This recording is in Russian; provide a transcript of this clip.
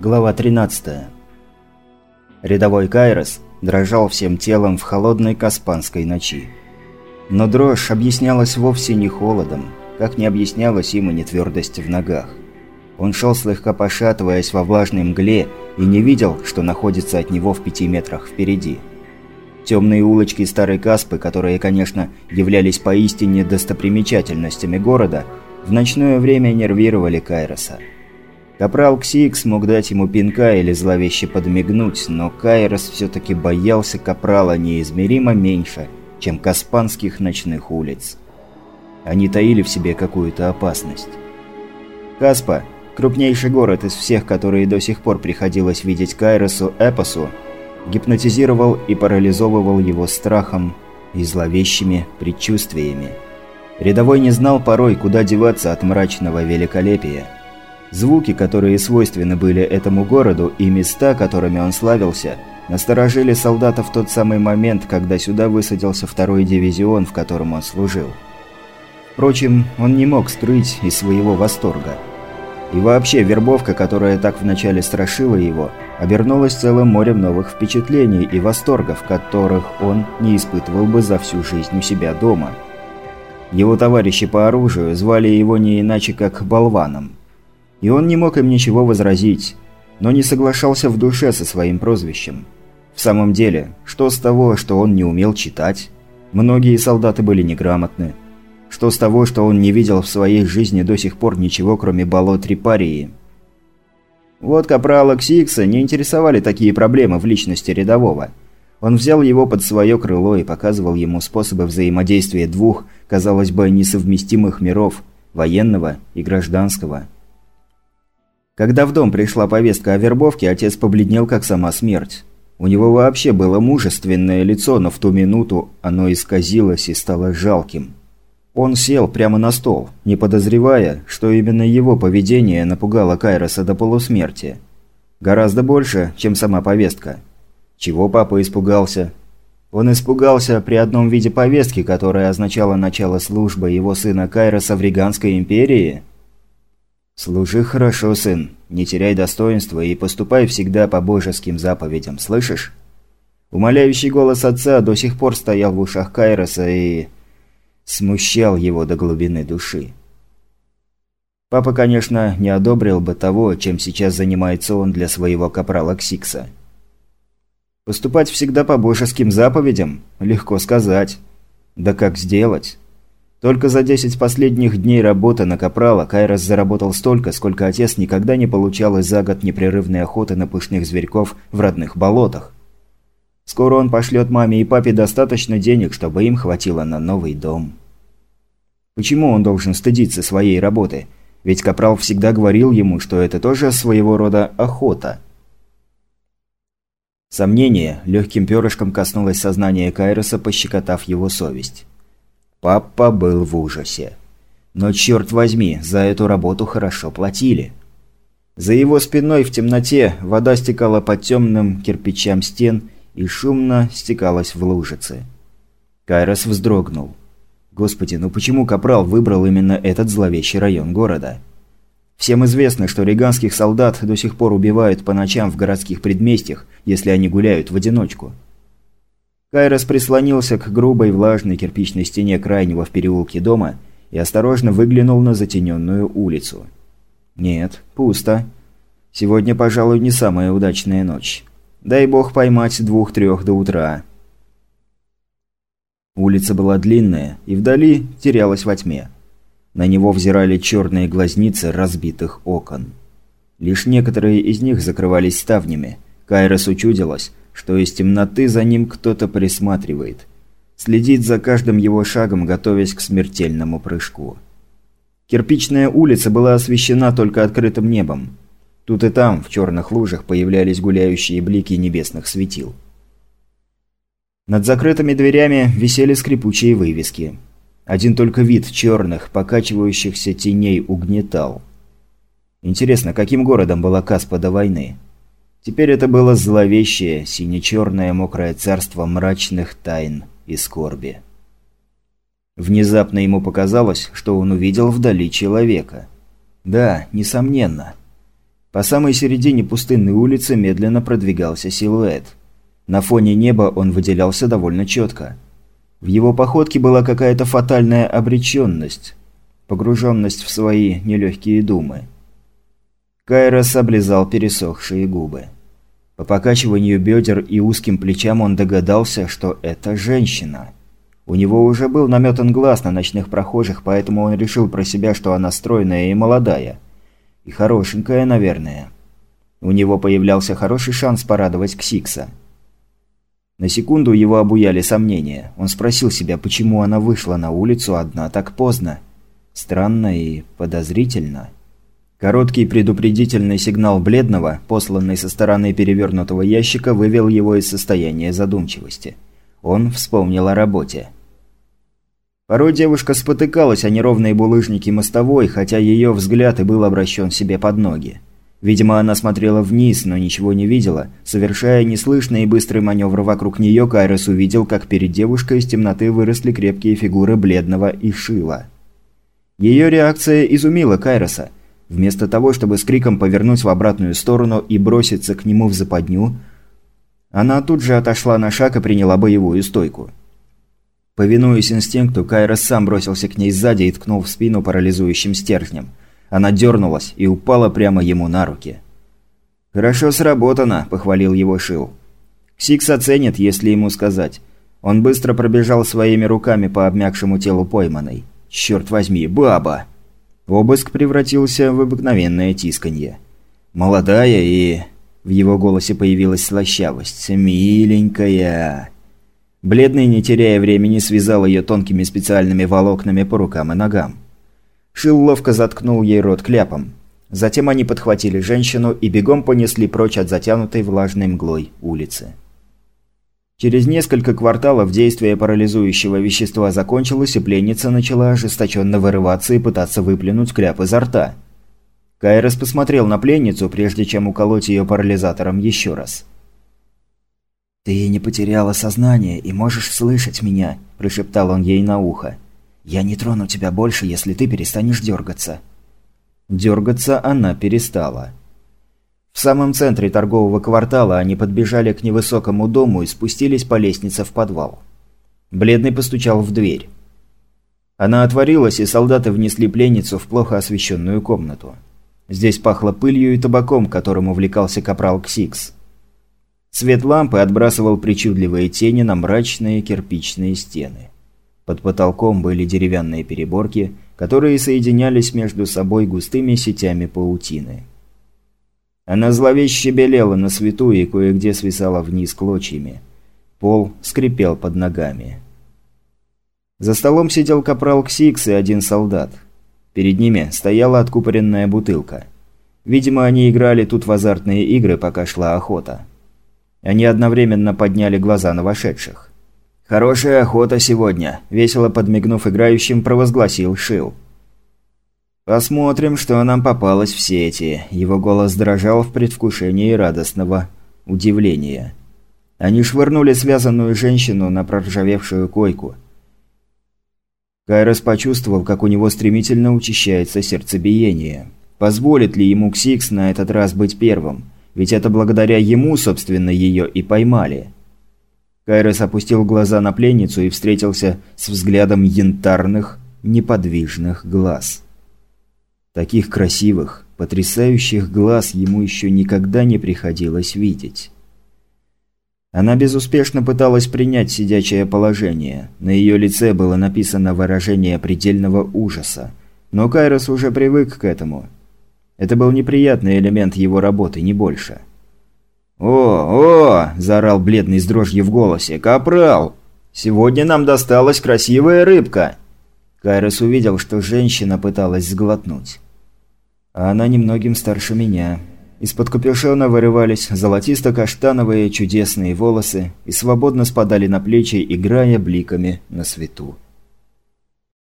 Глава 13. Рядовой Кайрос дрожал всем телом в холодной каспанской ночи. Но дрожь объяснялась вовсе не холодом, как не объяснялась им и нетвердость в ногах. Он шел слегка пошатываясь во влажной мгле и не видел, что находится от него в пяти метрах впереди. Темные улочки старой Каспы, которые, конечно, являлись поистине достопримечательностями города, в ночное время нервировали Кайроса. Капрал Ксикс мог дать ему пинка или зловеще подмигнуть, но Кайрос все-таки боялся Капрала неизмеримо меньше, чем Каспанских ночных улиц. Они таили в себе какую-то опасность. Каспа, крупнейший город из всех, которые до сих пор приходилось видеть Кайросу Эпосу, гипнотизировал и парализовывал его страхом и зловещими предчувствиями. Рядовой не знал порой, куда деваться от мрачного великолепия. Звуки, которые свойственны были этому городу, и места, которыми он славился, насторожили солдата в тот самый момент, когда сюда высадился второй дивизион, в котором он служил. Впрочем, он не мог скрыть из своего восторга. И вообще, вербовка, которая так вначале страшила его, обернулась целым морем новых впечатлений и восторгов, которых он не испытывал бы за всю жизнь у себя дома – его товарищи по оружию звали его не иначе, как болваном. И он не мог им ничего возразить, но не соглашался в душе со своим прозвищем. В самом деле, что с того, что он не умел читать? Многие солдаты были неграмотны. Что с того, что он не видел в своей жизни до сих пор ничего, кроме болот Репарии? Вот капрала Ксикса не интересовали такие проблемы в личности рядового – он взял его под свое крыло и показывал ему способы взаимодействия двух, казалось бы, несовместимых миров – военного и гражданского. Когда в дом пришла повестка о вербовке, отец побледнел, как сама смерть. У него вообще было мужественное лицо, но в ту минуту оно исказилось и стало жалким. Он сел прямо на стол, не подозревая, что именно его поведение напугало Кайроса до полусмерти. Гораздо больше, чем сама повестка – чего папа испугался? Он испугался при одном виде повестки, которая означала начало службы его сына Кайроса в Риганской империи? «Служи хорошо, сын, не теряй достоинства и поступай всегда по божеским заповедям, слышишь?» Умоляющий голос отца до сих пор стоял в ушах Кайроса и... смущал его до глубины души. Папа, конечно, не одобрил бы того, чем сейчас занимается он для своего капрала Ксикса. Поступать всегда по божеским заповедям? Легко сказать. Да как сделать? Только за 10 последних дней работы на Капрала Кайрос заработал столько, сколько отец никогда не получал за год непрерывной охоты на пышных зверьков в родных болотах. Скоро он пошлет маме и папе достаточно денег, чтобы им хватило на новый дом. Почему он должен стыдиться своей работы? Ведь Капрал всегда говорил ему, что это тоже своего рода охота – Сомнение легким перышком коснулось сознания Кайроса, пощекотав его совесть. Папа был в ужасе. Но черт возьми, за эту работу хорошо платили. За его спиной в темноте вода стекала по темным кирпичам стен и шумно стекалась в лужицы. Кайрос вздрогнул. Господи, ну почему Капрал выбрал именно этот зловещий район города? Всем известно, что риганских солдат до сих пор убивают по ночам в городских предместьях, если они гуляют в одиночку. Кайрос прислонился к грубой влажной кирпичной стене крайнего в переулке дома и осторожно выглянул на затененную улицу. Нет, пусто. Сегодня, пожалуй, не самая удачная ночь. Дай бог поймать двух-трех до утра. Улица была длинная и вдали терялась во тьме. На него взирали черные глазницы разбитых окон. Лишь некоторые из них закрывались ставнями. Кайрос учудилась, что из темноты за ним кто-то присматривает. Следит за каждым его шагом, готовясь к смертельному прыжку. Кирпичная улица была освещена только открытым небом. Тут и там, в черных лужах, появлялись гуляющие блики небесных светил. Над закрытыми дверями висели скрипучие вывески. Один только вид черных, покачивающихся теней угнетал. Интересно, каким городом была Каспа до войны? Теперь это было зловещее, сине-черное мокрое царство мрачных тайн и скорби. Внезапно ему показалось, что он увидел вдали человека. Да, несомненно. По самой середине пустынной улицы медленно продвигался силуэт. На фоне неба он выделялся довольно четко. В его походке была какая-то фатальная обреченность, погруженность в свои нелегкие думы. Кайрос облизал пересохшие губы. По покачиванию бедер и узким плечам он догадался, что это женщина. У него уже был наметан глаз на ночных прохожих, поэтому он решил про себя, что она стройная и молодая. И хорошенькая, наверное. У него появлялся хороший шанс порадовать Ксикса. На секунду его обуяли сомнения. Он спросил себя, почему она вышла на улицу одна так поздно. Странно и подозрительно. Короткий предупредительный сигнал бледного, посланный со стороны перевернутого ящика, вывел его из состояния задумчивости. Он вспомнил о работе. Порой девушка спотыкалась о неровные булыжники мостовой, хотя ее взгляд и был обращен себе под ноги. Видимо, она смотрела вниз, но ничего не видела. Совершая неслышный и быстрый маневр вокруг нее, Кайрос увидел, как перед девушкой из темноты выросли крепкие фигуры бледного и шила. Ее реакция изумила Кайроса. Вместо того, чтобы с криком повернуть в обратную сторону и броситься к нему в западню, она тут же отошла на шаг и приняла боевую стойку. Повинуясь инстинкту, Кайрос сам бросился к ней сзади и ткнул в спину парализующим стержнем. Она дернулась и упала прямо ему на руки. «Хорошо сработано», – похвалил его Шил. «Ксикс оценит, если ему сказать». Он быстро пробежал своими руками по обмякшему телу пойманной. «Черт возьми, баба!» Обыск превратился в обыкновенное тисканье. «Молодая и...» В его голосе появилась слащавость. «Миленькая...» Бледный, не теряя времени, связал ее тонкими специальными волокнами по рукам и ногам. Шил ловко заткнул ей рот кляпом. Затем они подхватили женщину и бегом понесли прочь от затянутой влажной мглой улицы. Через несколько кварталов действие парализующего вещества закончилось, и пленница начала ожесточенно вырываться и пытаться выплюнуть кляп изо рта. Кайрос посмотрел на пленницу, прежде чем уколоть ее парализатором еще раз. «Ты не потеряла сознание и можешь слышать меня», – прошептал он ей на ухо. «Я не трону тебя больше, если ты перестанешь дергаться». Дергаться она перестала. В самом центре торгового квартала они подбежали к невысокому дому и спустились по лестнице в подвал. Бледный постучал в дверь. Она отворилась, и солдаты внесли пленницу в плохо освещенную комнату. Здесь пахло пылью и табаком, которым увлекался капрал Ксикс. Свет лампы отбрасывал причудливые тени на мрачные кирпичные стены. Под потолком были деревянные переборки, которые соединялись между собой густыми сетями паутины. Она зловеще белела на свету и кое-где свисала вниз клочьями. Пол скрипел под ногами. За столом сидел капрал Ксикс и один солдат. Перед ними стояла откупоренная бутылка. Видимо, они играли тут в азартные игры, пока шла охота. Они одновременно подняли глаза на вошедших. «Хорошая охота сегодня», – весело подмигнув играющим, провозгласил Шил. «Посмотрим, что нам попалось в сети». Его голос дрожал в предвкушении радостного удивления. Они швырнули связанную женщину на проржавевшую койку. Кайрос почувствовал, как у него стремительно учащается сердцебиение. Позволит ли ему Ксикс на этот раз быть первым? Ведь это благодаря ему, собственно, ее и поймали. Кайрос опустил глаза на пленницу и встретился с взглядом янтарных, неподвижных глаз. Таких красивых, потрясающих глаз ему еще никогда не приходилось видеть. Она безуспешно пыталась принять сидячее положение. На ее лице было написано выражение предельного ужаса. Но Кайрос уже привык к этому. Это был неприятный элемент его работы, не больше. «О, о!» – заорал бледный с дрожью в голосе. «Капрал! Сегодня нам досталась красивая рыбка!» Кайрос увидел, что женщина пыталась сглотнуть а она немногим старше меня. Из-под капюшона вырывались золотисто-каштановые чудесные волосы и свободно спадали на плечи, играя бликами на свету.